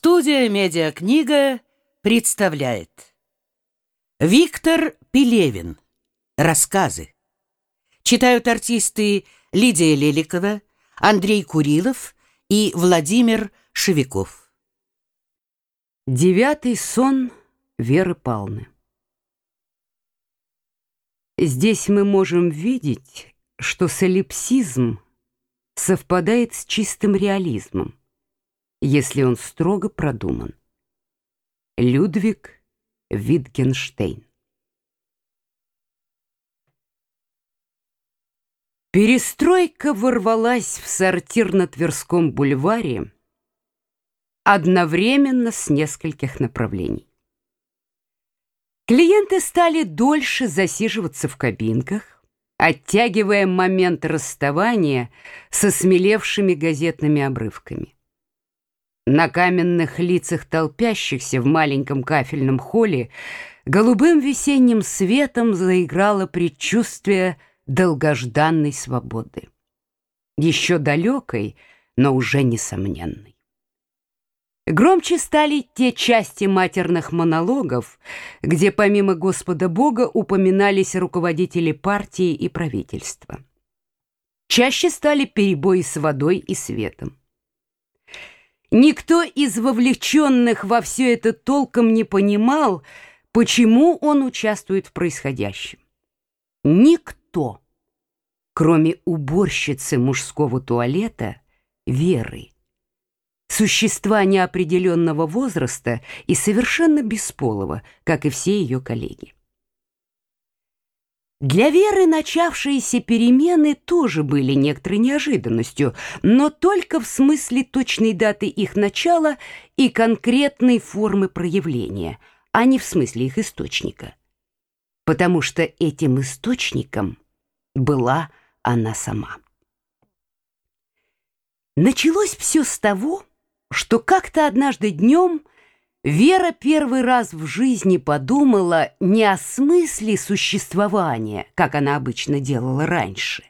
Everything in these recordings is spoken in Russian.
Студия «Медиакнига» представляет. Виктор Пелевин. Рассказы. Читают артисты Лидия Леликова, Андрей Курилов и Владимир Шевиков Девятый сон Веры Палны Здесь мы можем видеть, что солипсизм совпадает с чистым реализмом если он строго продуман. Людвиг Витгенштейн Перестройка ворвалась в сортир на Тверском бульваре одновременно с нескольких направлений. Клиенты стали дольше засиживаться в кабинках, оттягивая момент расставания со смелевшими газетными обрывками. На каменных лицах толпящихся в маленьком кафельном холле голубым весенним светом заиграло предчувствие долгожданной свободы. Еще далекой, но уже несомненной. Громче стали те части матерных монологов, где помимо Господа Бога упоминались руководители партии и правительства. Чаще стали перебои с водой и светом. Никто из вовлеченных во все это толком не понимал, почему он участвует в происходящем. Никто, кроме уборщицы мужского туалета Веры, существа неопределенного возраста и совершенно бесполого, как и все ее коллеги. Для Веры начавшиеся перемены тоже были некоторой неожиданностью, но только в смысле точной даты их начала и конкретной формы проявления, а не в смысле их источника. Потому что этим источником была она сама. Началось все с того, что как-то однажды днем – Вера первый раз в жизни подумала не о смысле существования, как она обычно делала раньше,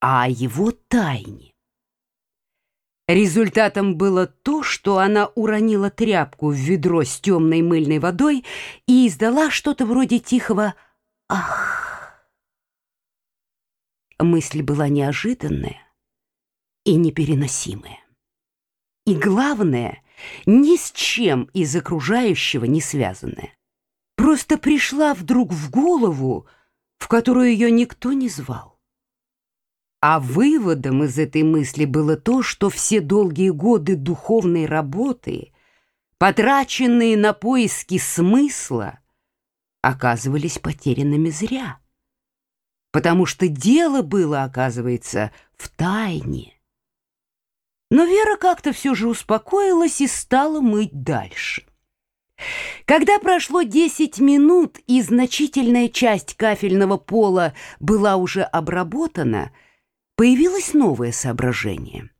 а о его тайне. Результатом было то, что она уронила тряпку в ведро с темной мыльной водой и издала что-то вроде тихого «Ах!». Мысль была неожиданная и непереносимая. И главное — ни с чем из окружающего не связанная. Просто пришла вдруг в голову, в которую ее никто не звал. А выводом из этой мысли было то, что все долгие годы духовной работы, потраченные на поиски смысла, оказывались потерянными зря. Потому что дело было, оказывается, в тайне. Но Вера как-то все же успокоилась и стала мыть дальше. Когда прошло 10 минут и значительная часть кафельного пола была уже обработана, появилось новое соображение.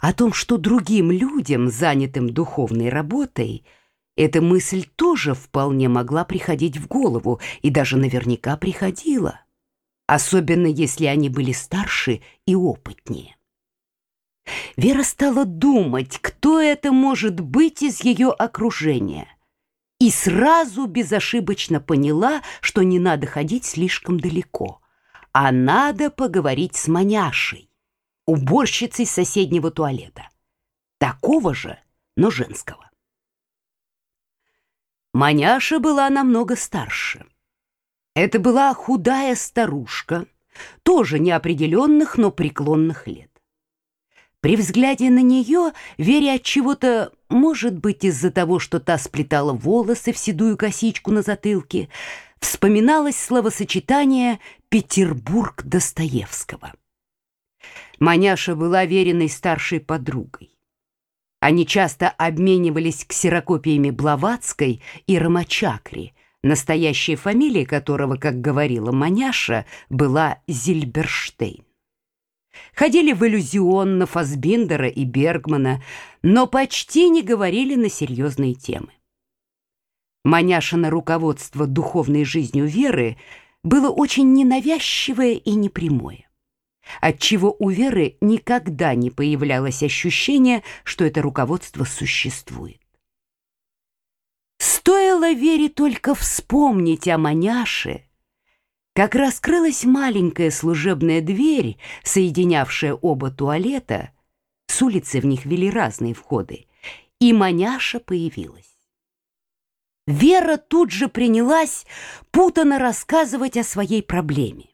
О том, что другим людям, занятым духовной работой, эта мысль тоже вполне могла приходить в голову и даже наверняка приходила, особенно если они были старше и опытнее. Вера стала думать, кто это может быть из ее окружения. И сразу безошибочно поняла, что не надо ходить слишком далеко, а надо поговорить с маняшей, уборщицей соседнего туалета. Такого же, но женского. Маняша была намного старше. Это была худая старушка, тоже неопределенных, но преклонных лет. При взгляде на нее Вере от чего-то, может быть, из-за того, что та сплетала волосы в седую косичку на затылке, вспоминалось словосочетание «Петербург Достоевского». Маняша была веренной старшей подругой. Они часто обменивались ксерокопиями Блаватской и Ромачакри, настоящая фамилия которого, как говорила Маняша, была Зильберштейн ходили в иллюзион на Фасбиндера и Бергмана, но почти не говорили на серьезные темы. Маняшина руководство духовной жизнью Веры было очень ненавязчивое и непрямое. отчего у Веры никогда не появлялось ощущение, что это руководство существует. Стоило Вере только вспомнить о маняше, как раскрылась маленькая служебная дверь, соединявшая оба туалета, с улицы в них вели разные входы, и маняша появилась. Вера тут же принялась путано рассказывать о своей проблеме.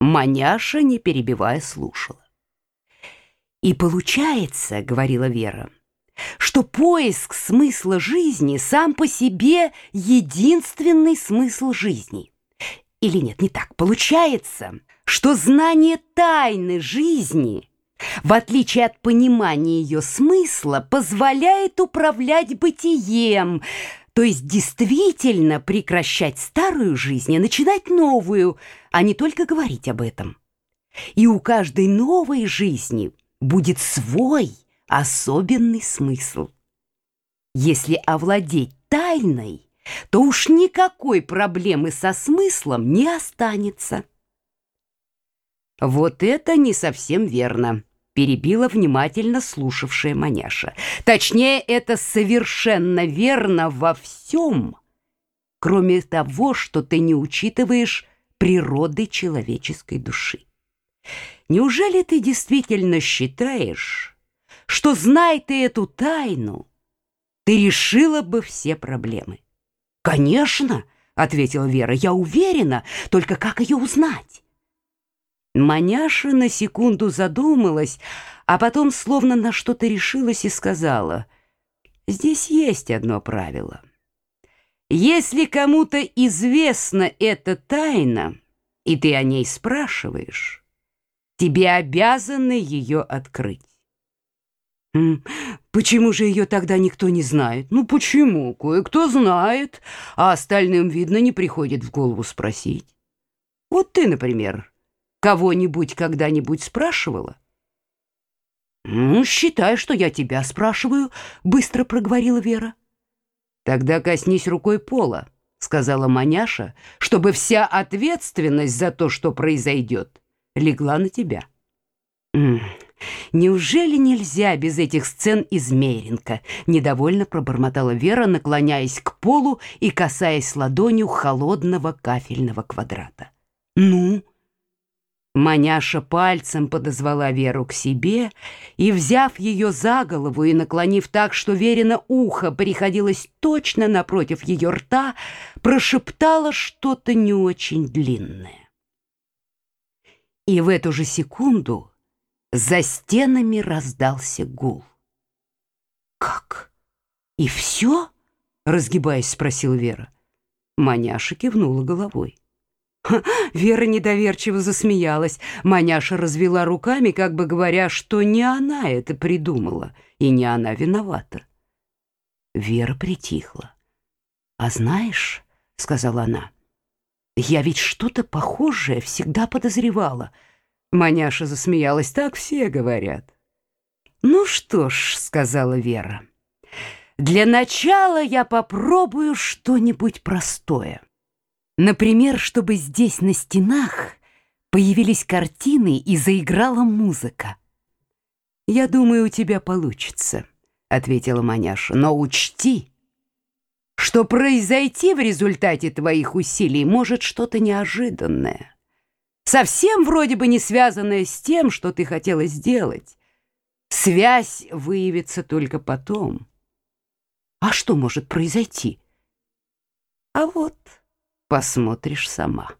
Маняша, не перебивая, слушала. «И получается, — говорила Вера, — что поиск смысла жизни сам по себе единственный смысл жизни. Или нет, не так. Получается, что знание тайны жизни, в отличие от понимания ее смысла, позволяет управлять бытием, то есть действительно прекращать старую жизнь и начинать новую, а не только говорить об этом. И у каждой новой жизни будет свой особенный смысл. Если овладеть тайной, то уж никакой проблемы со смыслом не останется. Вот это не совсем верно перебила внимательно слушавшая маняша. Точнее, это совершенно верно во всем, кроме того, что ты не учитываешь природы человеческой души. Неужели ты действительно считаешь, что, зная ты эту тайну, ты решила бы все проблемы? Конечно, ответила Вера. Я уверена, только как ее узнать? Маняша на секунду задумалась, а потом словно на что-то решилась и сказала, «Здесь есть одно правило. Если кому-то известна эта тайна, и ты о ней спрашиваешь, тебе обязаны ее открыть». «Почему же ее тогда никто не знает?» «Ну почему? Кое-кто знает, а остальным, видно, не приходит в голову спросить. Вот ты, например, кого-нибудь когда-нибудь спрашивала? «Ну, считай, что я тебя спрашиваю», — быстро проговорила Вера. «Тогда коснись рукой пола», — сказала маняша, «чтобы вся ответственность за то, что произойдет, легла на тебя». «Неужели нельзя без этих сцен из Меренка?» — недовольно пробормотала Вера, наклоняясь к полу и касаясь ладонью холодного кафельного квадрата. «Ну?» Маняша пальцем подозвала Веру к себе и, взяв ее за голову и наклонив так, что Верина ухо приходилось точно напротив ее рта, прошептала что-то не очень длинное. И в эту же секунду за стенами раздался гул. «Как? И все?» — разгибаясь, спросил Вера. Маняша кивнула головой. Вера недоверчиво засмеялась. Маняша развела руками, как бы говоря, что не она это придумала, и не она виновата. Вера притихла. «А знаешь, — сказала она, — я ведь что-то похожее всегда подозревала». Маняша засмеялась. «Так все говорят». «Ну что ж, — сказала Вера, — для начала я попробую что-нибудь простое». Например, чтобы здесь на стенах появились картины и заиграла музыка. «Я думаю, у тебя получится», — ответила Маняша. «Но учти, что произойти в результате твоих усилий может что-то неожиданное, совсем вроде бы не связанное с тем, что ты хотела сделать. Связь выявится только потом. А что может произойти? А вот...» посмотришь сама.